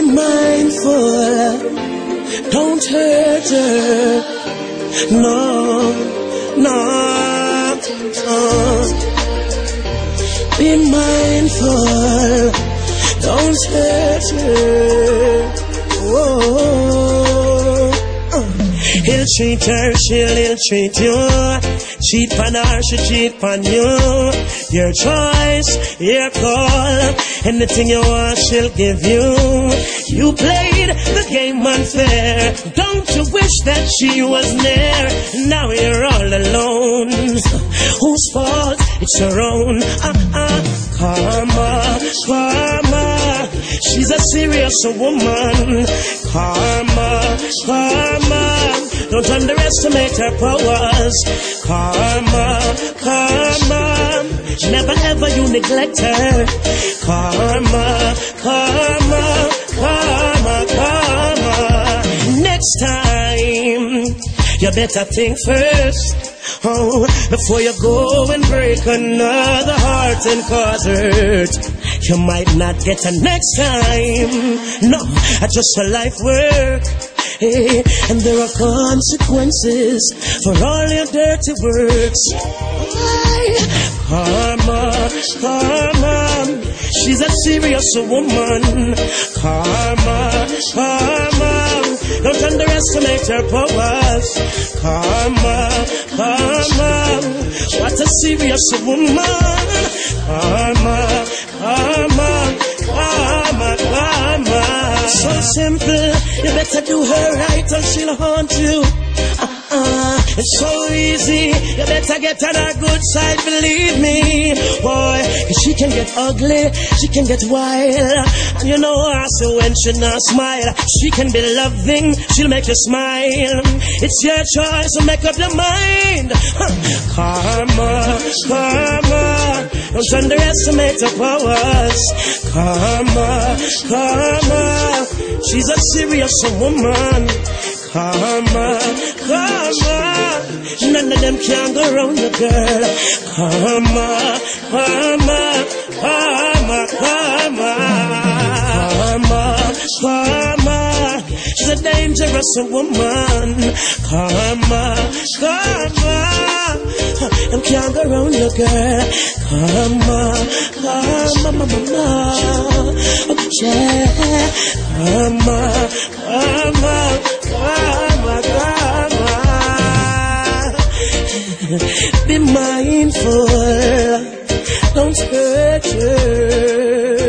Be mindful, don't hurt her. No, no. Be mindful, don't hurt her. Whoa. He'll treat her, she'll ill treat you. Cheat on her, she cheat on you. Your choice, your call. Anything you want, she'll give you. You played the game unfair. Don't you wish that she was there? Now you're all alone. Whose fault? It's your own. Uh-uh. Karma, karma. She's a serious woman. Karma, karma. Don't underestimate her powers. Karma, karma. Never ever you neglect her. Karma, karma, karma, karma. Next time, you better think first. Oh, before you go and break another heart and cause hurt, you might not get a next time. No, I just for life work. And there are consequences for all your dirty works. Karma, karma, she's a serious woman. Karma, karma, don't underestimate her powers. Karma, karma, what a serious woman. Karma, So simple, you better do her right or she'll haunt you. Uh-uh. It's so easy, you better get on her good side, believe me. Boy, cause she can get ugly, she can get wild. And you know her, so when she not smile, she can be loving, she'll make you smile. It's your choice, so make up your mind. Huh. Karma, karma, don't underestimate her powers. Karma, karma, she's a serious woman. Karma, karma, none of them can go around the girl. Karma, karma, karma, karma, karma, karma. She's a dangerous woman. Karma, karma, them can't go around the girl. Karma, karma, mama, mama, yeah. Karma, karma, karma, karma. Be mindful, don't hurt her.